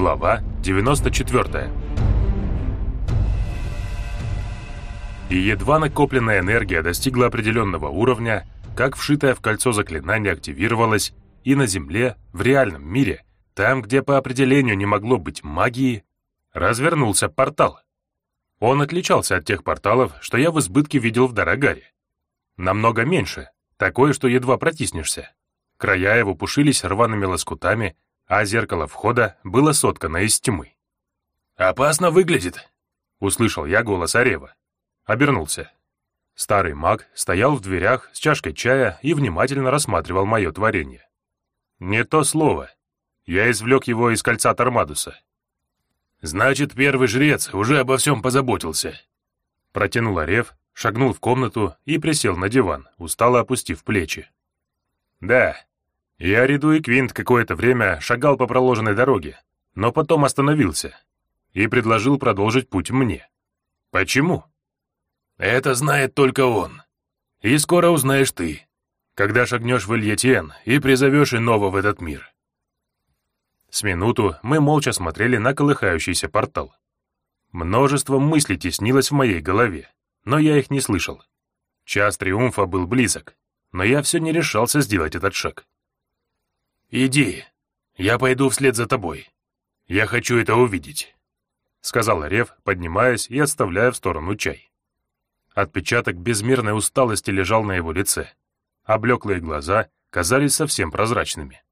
Глава 94 И едва накопленная энергия достигла определенного уровня, как вшитое в кольцо заклинание активировалось, и на Земле, в реальном мире, там, где по определению не могло быть магии, развернулся портал. Он отличался от тех порталов, что я в избытке видел в Дорогаре. Намного меньше, такое, что едва протиснешься. Края его пушились рваными лоскутами, а зеркало входа было соткано из тьмы. «Опасно выглядит», — услышал я голос Арева. Обернулся. Старый маг стоял в дверях с чашкой чая и внимательно рассматривал мое творение. Не то слово. Я извлек его из кольца Тормадуса. «Значит, первый жрец уже обо всем позаботился». Протянул Орев, шагнул в комнату и присел на диван, устало опустив плечи. «Да, я, Риду и Квинт какое-то время шагал по проложенной дороге, но потом остановился и предложил продолжить путь мне. Почему?» «Это знает только он. И скоро узнаешь ты, когда шагнешь в Ильетен и призовешь иного в этот мир». С минуту мы молча смотрели на колыхающийся портал. Множество мыслей теснилось в моей голове, но я их не слышал. Час триумфа был близок, но я все не решался сделать этот шаг. «Иди, я пойду вслед за тобой. Я хочу это увидеть», — сказал Рев, поднимаясь и отставляя в сторону чай. Отпечаток безмерной усталости лежал на его лице, а блеклые глаза казались совсем прозрачными.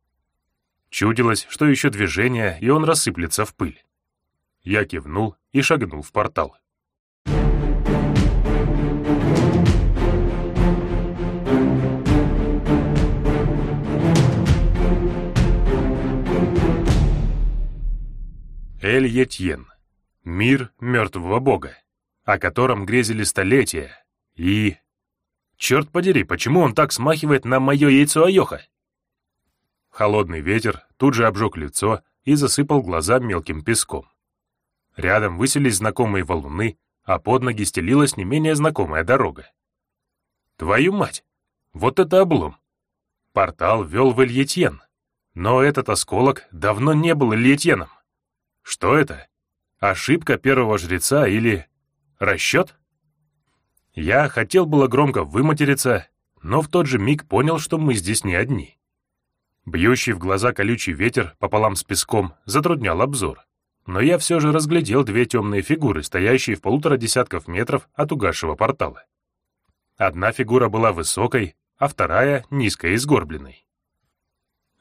Чудилось, что еще движение, и он рассыплется в пыль. Я кивнул и шагнул в портал. Эль-Етьен. Мир мертвого бога, о котором грезили столетия. И... Черт подери, почему он так смахивает на мое яйцо Айоха? Холодный ветер тут же обжег лицо и засыпал глаза мелким песком. Рядом высились знакомые валуны, а под ноги стелилась не менее знакомая дорога. Твою мать! Вот это облом! Портал вел в Ильетьен, но этот осколок давно не был Ильетьеном. Что это? Ошибка первого жреца или расчет? Я хотел было громко выматериться, но в тот же миг понял, что мы здесь не одни. Бьющий в глаза колючий ветер пополам с песком затруднял обзор, но я все же разглядел две темные фигуры, стоящие в полутора десятков метров от угасшего портала. Одна фигура была высокой, а вторая — низкой и сгорбленной.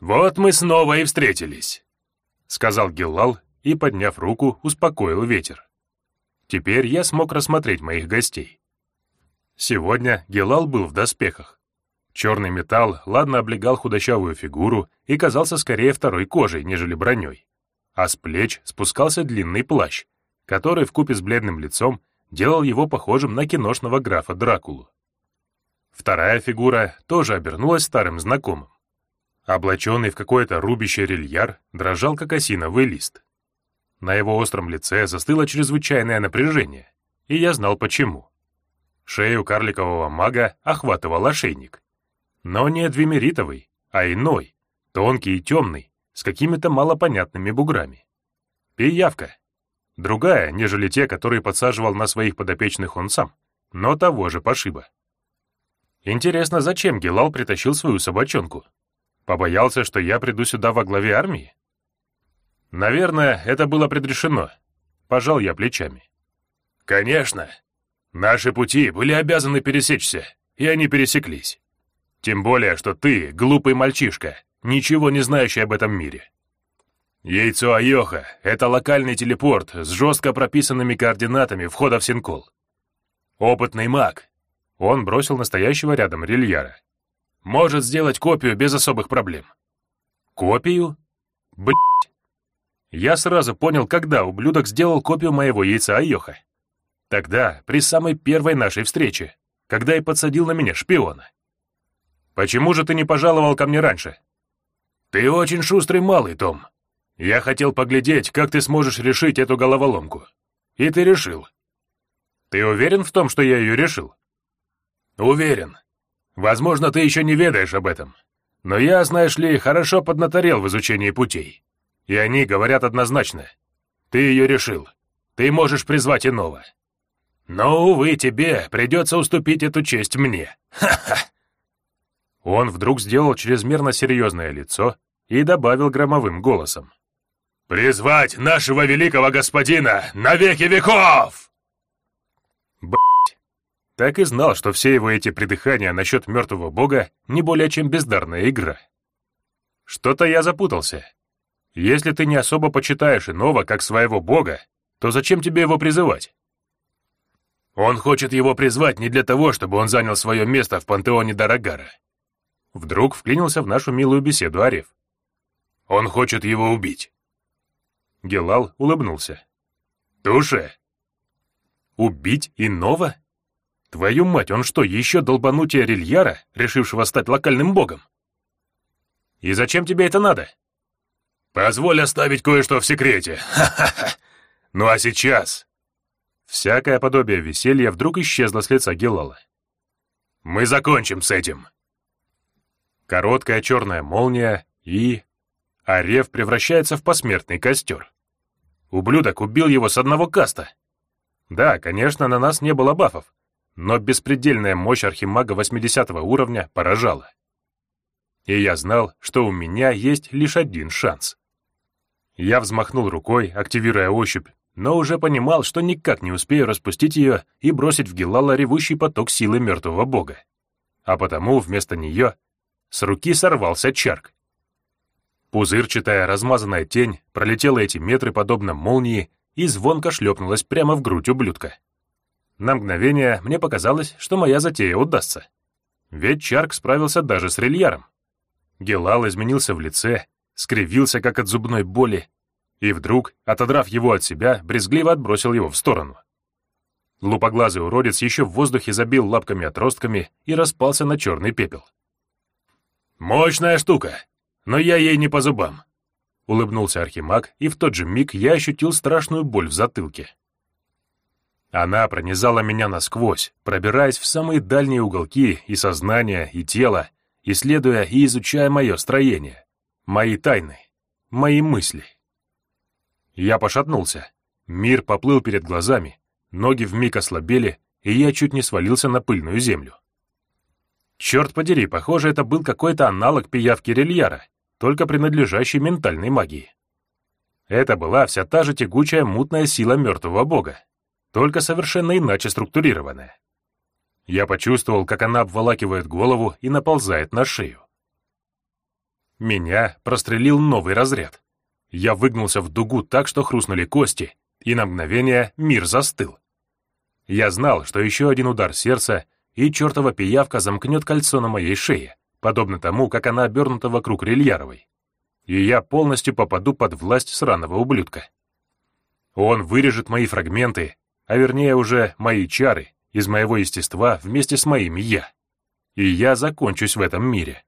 «Вот мы снова и встретились», — сказал Гиллал и, подняв руку, успокоил ветер. Теперь я смог рассмотреть моих гостей. Сегодня Гелал был в доспехах. Черный металл ладно облегал худощавую фигуру и казался скорее второй кожей, нежели броней. А с плеч спускался длинный плащ, который вкупе с бледным лицом делал его похожим на киношного графа Дракулу. Вторая фигура тоже обернулась старым знакомым. Облаченный в какое-то рубище рельяр, дрожал как осиновый лист. На его остром лице застыло чрезвычайное напряжение, и я знал почему. Шею карликового мага охватывал ошейник, но не двемеритовый, а иной, тонкий и темный, с какими-то малопонятными буграми. Пиявка. Другая, нежели те, которые подсаживал на своих подопечных он сам, но того же пошиба. Интересно, зачем Гелал притащил свою собачонку? Побоялся, что я приду сюда во главе армии? Наверное, это было предрешено. Пожал я плечами. Конечно. Наши пути были обязаны пересечься, и они пересеклись. Тем более, что ты, глупый мальчишка, ничего не знающий об этом мире. Яйцо Айоха — это локальный телепорт с жестко прописанными координатами входа в Синкол. Опытный маг. Он бросил настоящего рядом рельяра. Может сделать копию без особых проблем. Копию? Блять. Я сразу понял, когда ублюдок сделал копию моего яйца Айоха. Тогда, при самой первой нашей встрече, когда и подсадил на меня шпиона. Почему же ты не пожаловал ко мне раньше?» «Ты очень шустрый малый, Том. Я хотел поглядеть, как ты сможешь решить эту головоломку. И ты решил». «Ты уверен в том, что я ее решил?» «Уверен. Возможно, ты еще не ведаешь об этом. Но я, знаешь ли, хорошо поднаторел в изучении путей. И они говорят однозначно. Ты ее решил. Ты можешь призвать иного. Но, увы, тебе придется уступить эту честь мне. Ха-ха!» Он вдруг сделал чрезмерно серьезное лицо и добавил громовым голосом. «Призвать нашего великого господина на веки веков!» Б***ь. Так и знал, что все его эти придыхания насчет мертвого бога не более чем бездарная игра. Что-то я запутался. Если ты не особо почитаешь иного как своего бога, то зачем тебе его призывать? Он хочет его призвать не для того, чтобы он занял свое место в пантеоне Дарагара. Вдруг вклинился в нашу милую беседу Ареф. Он хочет его убить. Гелал улыбнулся. Туше? Убить иного? Твою мать, он что, еще долбанутие Рильяра, решившего стать локальным богом? И зачем тебе это надо? Позволь оставить кое-что в секрете. Ха-ха-ха. Ну а сейчас... Всякое подобие веселья вдруг исчезло с лица Гелала. Мы закончим с этим. Короткая черная молния и... Арев превращается в посмертный костер. Ублюдок убил его с одного каста. Да, конечно, на нас не было бафов, но беспредельная мощь архимага 80 уровня поражала. И я знал, что у меня есть лишь один шанс. Я взмахнул рукой, активируя ощупь, но уже понимал, что никак не успею распустить ее и бросить в Гелала ревущий поток силы мертвого бога. А потому вместо нее с руки сорвался чарк. Пузырчатая размазанная тень пролетела эти метры подобно молнии и звонко шлепнулась прямо в грудь ублюдка. На мгновение мне показалось, что моя затея удастся. Ведь Чарк справился даже с рельяром. Гелал изменился в лице, скривился, как от зубной боли, и вдруг, отодрав его от себя, брезгливо отбросил его в сторону. Лупоглазый уродец еще в воздухе забил лапками-отростками и распался на черный пепел. «Мощная штука, но я ей не по зубам», — улыбнулся Архимаг, и в тот же миг я ощутил страшную боль в затылке. Она пронизала меня насквозь, пробираясь в самые дальние уголки и сознания, и тела, исследуя и изучая мое строение, мои тайны, мои мысли. Я пошатнулся, мир поплыл перед глазами, ноги вмиг ослабели, и я чуть не свалился на пыльную землю. Черт подери, похоже, это был какой-то аналог пиявки рельяра, только принадлежащий ментальной магии. Это была вся та же тягучая мутная сила мертвого бога, только совершенно иначе структурированная. Я почувствовал, как она обволакивает голову и наползает на шею. Меня прострелил новый разряд. Я выгнулся в дугу так, что хрустнули кости, и на мгновение мир застыл. Я знал, что еще один удар сердца — и чертова пиявка замкнет кольцо на моей шее, подобно тому, как она обернута вокруг Рильяровой. И я полностью попаду под власть сраного ублюдка. Он вырежет мои фрагменты, а вернее уже мои чары, из моего естества вместе с моим «я». И я закончусь в этом мире,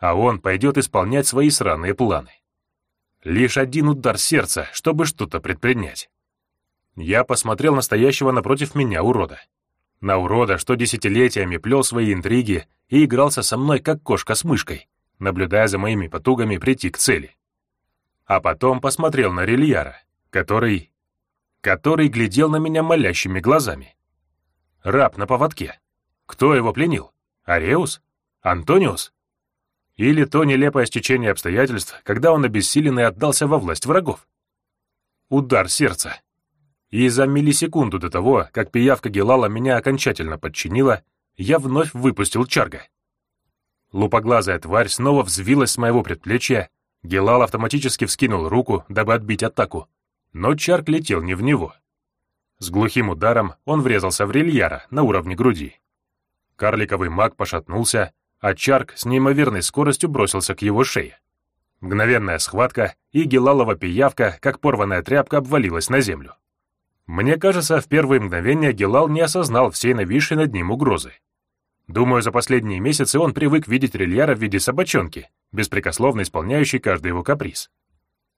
а он пойдет исполнять свои сраные планы. Лишь один удар сердца, чтобы что-то предпринять. Я посмотрел настоящего напротив меня урода. На урода, что десятилетиями плел свои интриги и игрался со мной, как кошка с мышкой, наблюдая за моими потугами прийти к цели. А потом посмотрел на Рильяра, который... который глядел на меня молящими глазами. Раб на поводке. Кто его пленил? Ареус? Антониус? Или то нелепое стечение обстоятельств, когда он обессиленный отдался во власть врагов? Удар сердца. И за миллисекунду до того, как пиявка Гелала меня окончательно подчинила, я вновь выпустил чарга. Лупоглазая тварь снова взвилась с моего предплечья, Гелал автоматически вскинул руку, дабы отбить атаку, но чарг летел не в него. С глухим ударом он врезался в рельяра на уровне груди. Карликовый маг пошатнулся, а чарг с неимоверной скоростью бросился к его шее. Мгновенная схватка, и Гелалова пиявка, как порванная тряпка, обвалилась на землю. Мне кажется, в первые мгновения Гелал не осознал всей нависшей над ним угрозы. Думаю, за последние месяцы он привык видеть Рильяра в виде собачонки, беспрекословно исполняющей каждый его каприз.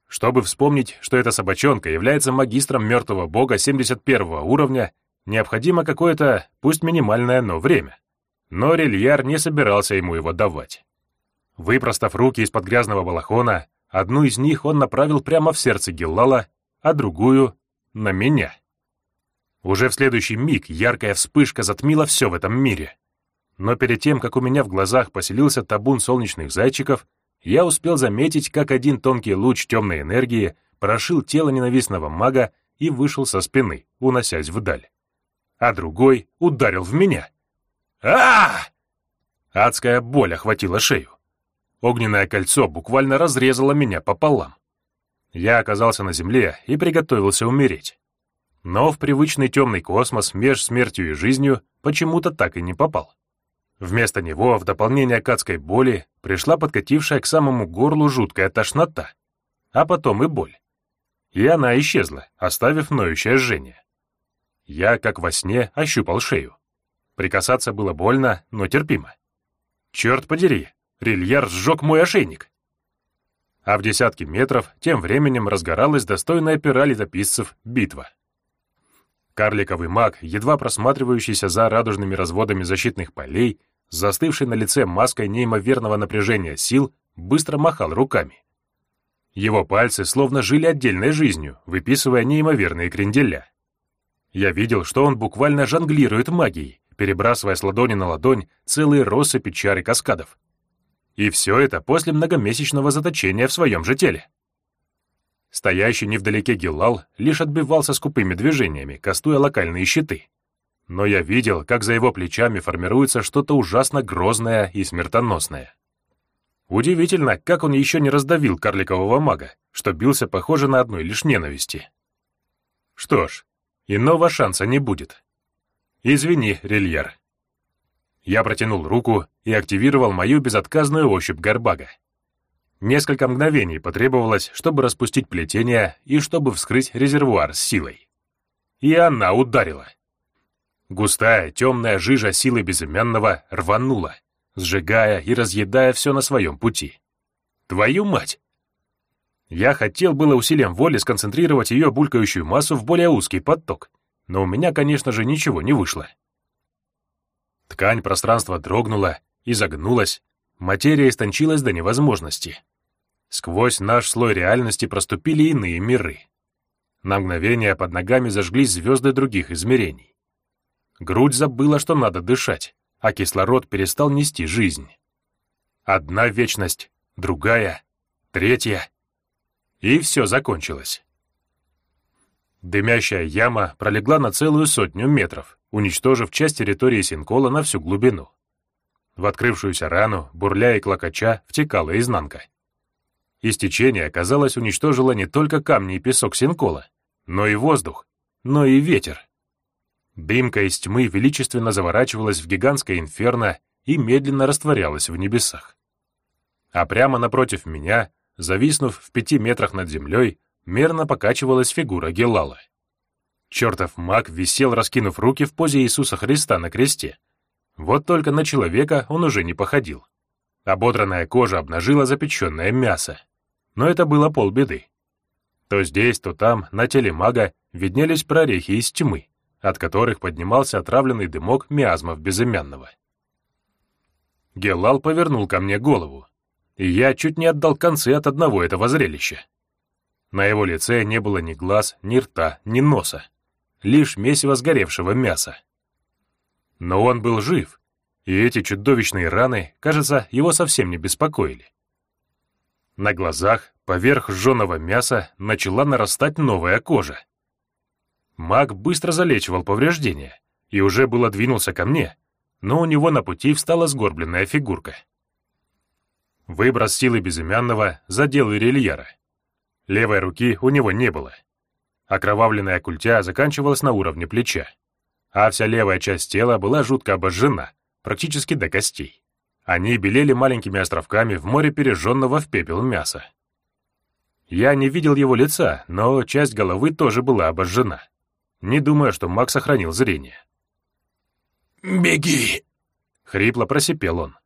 Чтобы вспомнить, что эта собачонка является магистром мертвого бога 71 уровня, необходимо какое-то, пусть минимальное, но время. Но Рильяр не собирался ему его давать. Выпростав руки из-под грязного балахона, Одну из них он направил прямо в сердце Геллала, а другую — на меня. Уже в следующий миг яркая вспышка затмила все в этом мире. Но перед тем, как у меня в глазах поселился табун солнечных зайчиков, я успел заметить, как один тонкий луч темной энергии прошил тело ненавистного мага и вышел со спины, уносясь вдаль. А другой ударил в меня. А Адская боль охватила шею. Огненное кольцо буквально разрезало меня пополам. Я оказался на земле и приготовился умереть. Но в привычный темный космос меж смертью и жизнью почему-то так и не попал. Вместо него, в дополнение к адской боли, пришла подкатившая к самому горлу жуткая тошнота, а потом и боль. И она исчезла, оставив ноющее жжение. Я, как во сне, ощупал шею. Прикасаться было больно, но терпимо. Черт подери, Рильяр сжег мой ошейник. А в десятки метров тем временем разгоралась достойная пера летописцев битва. Карликовый маг, едва просматривающийся за радужными разводами защитных полей, застывший на лице маской неимоверного напряжения сил, быстро махал руками. Его пальцы словно жили отдельной жизнью, выписывая неимоверные кренделя. Я видел, что он буквально жонглирует магией, перебрасывая с ладони на ладонь целые россыпи чар и каскадов. И все это после многомесячного заточения в своем же теле. Стоящий невдалеке Гиллал лишь отбивался скупыми движениями, кастуя локальные щиты. Но я видел, как за его плечами формируется что-то ужасно грозное и смертоносное. Удивительно, как он еще не раздавил карликового мага, что бился, похоже, на одной лишь ненависти. Что ж, иного шанса не будет. Извини, Рильяр, я протянул руку и активировал мою безотказную ощупь горбага. Несколько мгновений потребовалось, чтобы распустить плетение и чтобы вскрыть резервуар с силой. И она ударила. Густая, темная жижа силы безымянного рванула, сжигая и разъедая все на своем пути. Твою мать! Я хотел было усилием воли сконцентрировать ее булькающую массу в более узкий поток, но у меня, конечно же, ничего не вышло. Ткань пространства дрогнула, изогнулась, материя истончилась до невозможности. Сквозь наш слой реальности проступили иные миры. На мгновение под ногами зажглись звезды других измерений. Грудь забыла, что надо дышать, а кислород перестал нести жизнь. Одна вечность, другая, третья. И все закончилось. Дымящая яма пролегла на целую сотню метров, уничтожив часть территории Синкола на всю глубину. В открывшуюся рану, бурля и клокоча, втекала изнанка. Истечение, казалось, уничтожило не только камни и песок Синкола, но и воздух, но и ветер. Дымка из тьмы величественно заворачивалась в гигантское инферно и медленно растворялась в небесах. А прямо напротив меня, зависнув в пяти метрах над землей, мерно покачивалась фигура Гелала. Чертов маг висел, раскинув руки в позе Иисуса Христа на кресте. Вот только на человека он уже не походил. Ободранная кожа обнажила запеченное мясо. Но это было полбеды. То здесь, то там, на теле мага, виднелись прорехи из тьмы, от которых поднимался отравленный дымок миазмов безымянного. Гелал повернул ко мне голову, и я чуть не отдал концы от одного этого зрелища. На его лице не было ни глаз, ни рта, ни носа лишь месиво сгоревшего мяса. Но он был жив, и эти чудовищные раны, кажется, его совсем не беспокоили. На глазах поверх жженого мяса начала нарастать новая кожа. Маг быстро залечивал повреждения и уже было двинулся ко мне, но у него на пути встала сгорбленная фигурка. Выброс силы безымянного задел Ирильяра. Левой руки у него не было — Окровавленная культя заканчивалась на уровне плеча, а вся левая часть тела была жутко обожжена, практически до костей. Они белели маленькими островками в море пережженного в пепел мяса. Я не видел его лица, но часть головы тоже была обожжена. Не думаю, что Мак сохранил зрение. «Беги!» — хрипло просипел он.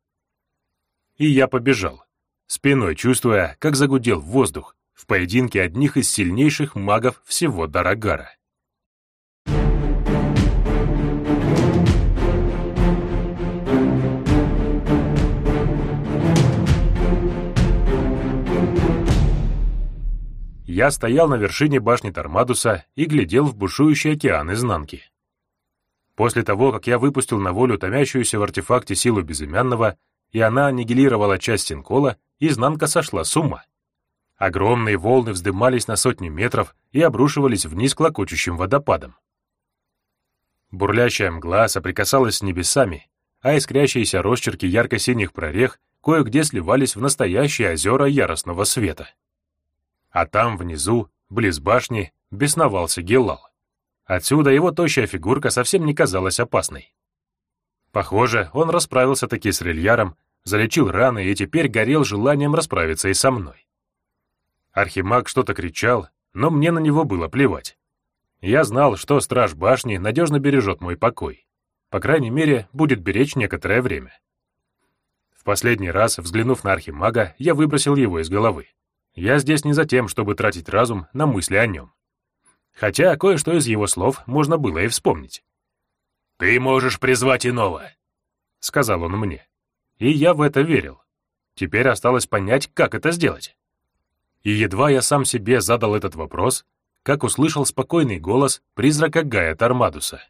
И я побежал, спиной чувствуя, как загудел воздух, в поединке одних из сильнейших магов всего Дарагара. Я стоял на вершине башни Тормадуса и глядел в бушующий океан изнанки. После того, как я выпустил на волю томящуюся в артефакте силу безымянного, и она аннигилировала часть Синкола, изнанка сошла с ума. Огромные волны вздымались на сотни метров и обрушивались вниз клокочущим водопадом. Бурлящая мгла соприкасалась с небесами, а искрящиеся росчерки ярко-синих прорех кое-где сливались в настоящие озера яростного света. А там, внизу, близ башни, бесновался Гелал. Отсюда его тощая фигурка совсем не казалась опасной. Похоже, он расправился таки с Рильяром, залечил раны и теперь горел желанием расправиться и со мной. Архимаг что-то кричал, но мне на него было плевать. Я знал, что страж башни надежно бережет мой покой. По крайней мере, будет беречь некоторое время. В последний раз, взглянув на архимага, я выбросил его из головы. Я здесь не за тем, чтобы тратить разум на мысли о нем. Хотя кое-что из его слов можно было и вспомнить. «Ты можешь призвать иного», — сказал он мне. И я в это верил. Теперь осталось понять, как это сделать. И едва я сам себе задал этот вопрос, как услышал спокойный голос призрака Гая Тормадуса.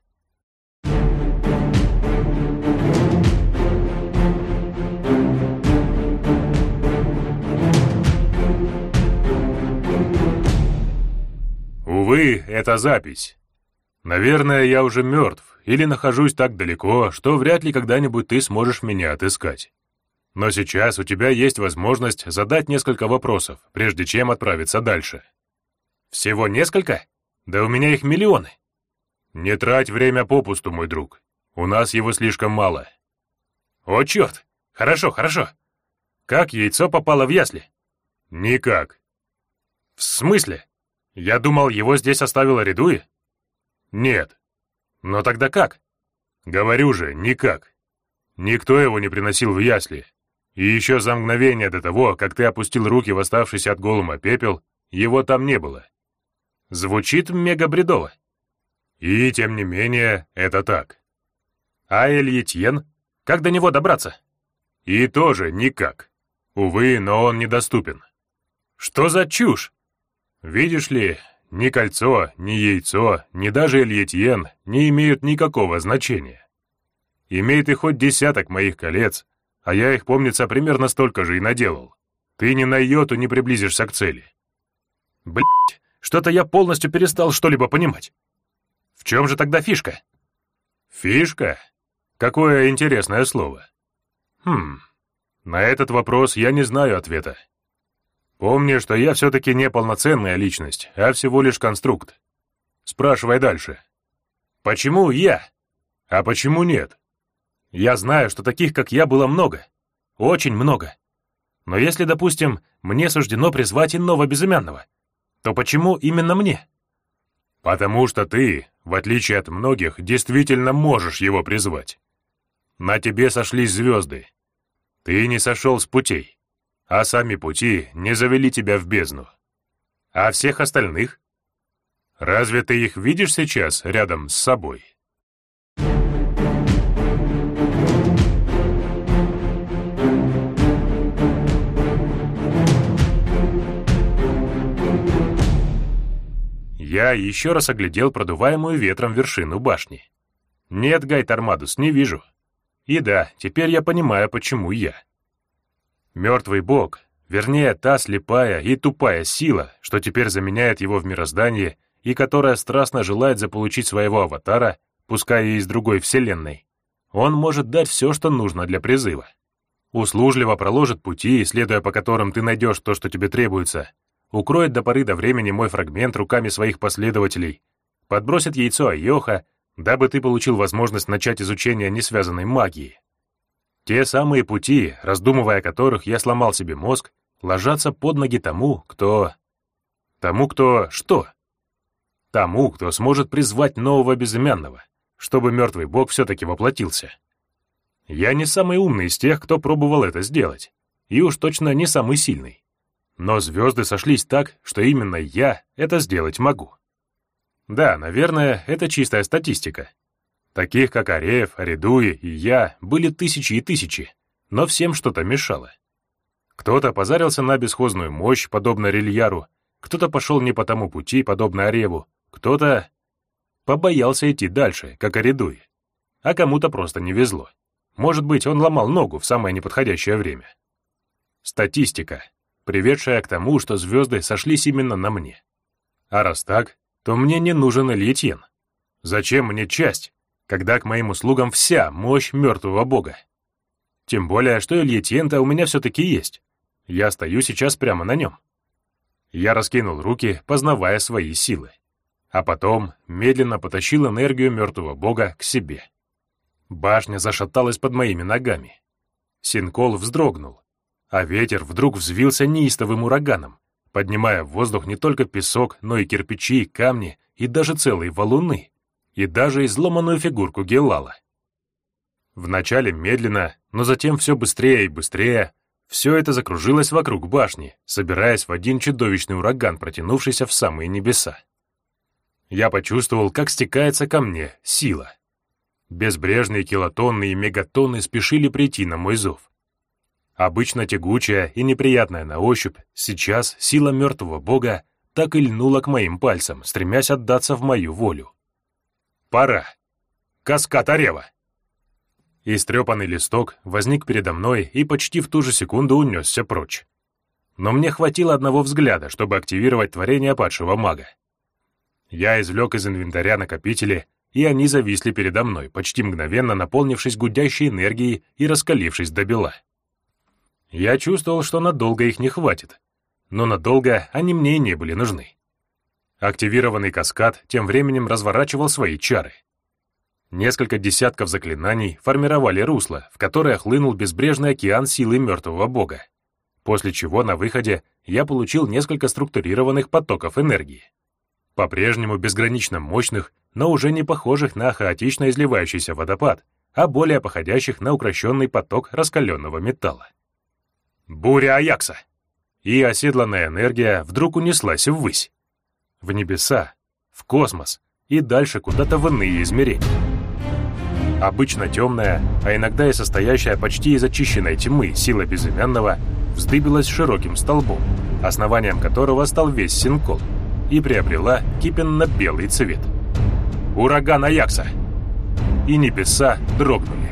Увы, это запись. Наверное, я уже мертв или нахожусь так далеко, что вряд ли когда-нибудь ты сможешь меня отыскать. Но сейчас у тебя есть возможность задать несколько вопросов, прежде чем отправиться дальше. Всего несколько? Да у меня их миллионы. Не трать время попусту, мой друг. У нас его слишком мало. О, черт! Хорошо, хорошо. Как яйцо попало в ясли? Никак. В смысле? Я думал, его здесь оставила Редуи? Нет. Но тогда как? Говорю же, никак. Никто его не приносил в ясли. И еще за мгновение до того, как ты опустил руки в оставшийся от голума пепел, его там не было. Звучит мега-бредово. И, тем не менее, это так. А Эльетьен? Как до него добраться? И тоже никак. Увы, но он недоступен. Что за чушь? Видишь ли, ни кольцо, ни яйцо, ни даже Эльетьен не имеют никакого значения. Имеет и хоть десяток моих колец, а я их, помнится, примерно столько же и наделал. Ты ни на йоту не приблизишься к цели. Блять, что-то я полностью перестал что-либо понимать. В чем же тогда фишка? Фишка? Какое интересное слово. Хм, на этот вопрос я не знаю ответа. Помни, что я все-таки не полноценная личность, а всего лишь конструкт. Спрашивай дальше. Почему я? А почему нет? Я знаю, что таких, как я, было много. Очень много. Но если, допустим, мне суждено призвать иного безымянного, то почему именно мне? Потому что ты, в отличие от многих, действительно можешь его призвать. На тебе сошлись звезды. Ты не сошел с путей, а сами пути не завели тебя в бездну. А всех остальных? Разве ты их видишь сейчас рядом с собой?» Я еще раз оглядел продуваемую ветром вершину башни. Нет, Гай Тормадус, не вижу. И да, теперь я понимаю, почему я. Мертвый бог, вернее, та слепая и тупая сила, что теперь заменяет его в мироздании и которая страстно желает заполучить своего аватара, пускай и из другой вселенной, он может дать все, что нужно для призыва. Услужливо проложит пути, следуя по которым ты найдешь то, что тебе требуется, укроет до поры до времени мой фрагмент руками своих последователей, подбросит яйцо Айоха, дабы ты получил возможность начать изучение несвязанной магии. Те самые пути, раздумывая о которых я сломал себе мозг, ложатся под ноги тому, кто... Тому, кто... что? Тому, кто сможет призвать нового безымянного, чтобы мертвый бог все-таки воплотился. Я не самый умный из тех, кто пробовал это сделать, и уж точно не самый сильный. Но звезды сошлись так, что именно я это сделать могу. Да, наверное, это чистая статистика. Таких, как Ареев, Аридуи и я, были тысячи и тысячи, но всем что-то мешало. Кто-то позарился на бесхозную мощь, подобно Рильяру, Кто-то пошел не по тому пути, подобно Ореву, кто-то побоялся идти дальше, как Оридуи, а кому-то просто не везло. Может быть, он ломал ногу в самое неподходящее время. Статистика, приведшая к тому, что звезды сошлись именно на мне. А раз так, то мне не нужен Ильетьен. Зачем мне часть, когда к моим услугам вся мощь мертвого бога? Тем более, что Ильетьен-то у меня все-таки есть. Я стою сейчас прямо на нем. Я раскинул руки, познавая свои силы. А потом медленно потащил энергию мертвого бога к себе. Башня зашаталась под моими ногами. Синкол вздрогнул, а ветер вдруг взвился неистовым ураганом, поднимая в воздух не только песок, но и кирпичи, камни и даже целые валуны, и даже изломанную фигурку Гелала. Вначале медленно, но затем все быстрее и быстрее, все это закружилось вокруг башни, собираясь в один чудовищный ураган, протянувшийся в самые небеса. Я почувствовал, как стекается ко мне сила. Безбрежные килотонны и мегатонны спешили прийти на мой зов. Обычно тягучая и неприятная на ощупь, сейчас сила мертвого бога так и льнула к моим пальцам, стремясь отдаться в мою волю. Пора. Каскад Орева. Истрепанный листок возник передо мной и почти в ту же секунду унесся прочь. Но мне хватило одного взгляда, чтобы активировать творение падшего мага. Я извлек из инвентаря накопители и они зависли передо мной, почти мгновенно наполнившись гудящей энергией и раскалившись до бела. Я чувствовал, что надолго их не хватит, но надолго они мне не были нужны. Активированный каскад тем временем разворачивал свои чары. Несколько десятков заклинаний формировали русло, в которое хлынул безбрежный океан силы мертвого бога, после чего на выходе я получил несколько структурированных потоков энергии по-прежнему безгранично мощных, но уже не похожих на хаотично изливающийся водопад, а более походящих на укращенный поток раскаленного металла. Буря Аякса! И оседланная энергия вдруг унеслась ввысь. В небеса, в космос и дальше куда-то в иные измерения. Обычно темная, а иногда и состоящая почти из очищенной тьмы сила безымянного вздыбилась широким столбом, основанием которого стал весь Синкол — и приобрела кипенно-белый цвет. Ураган Аякса! И небеса дрогнули.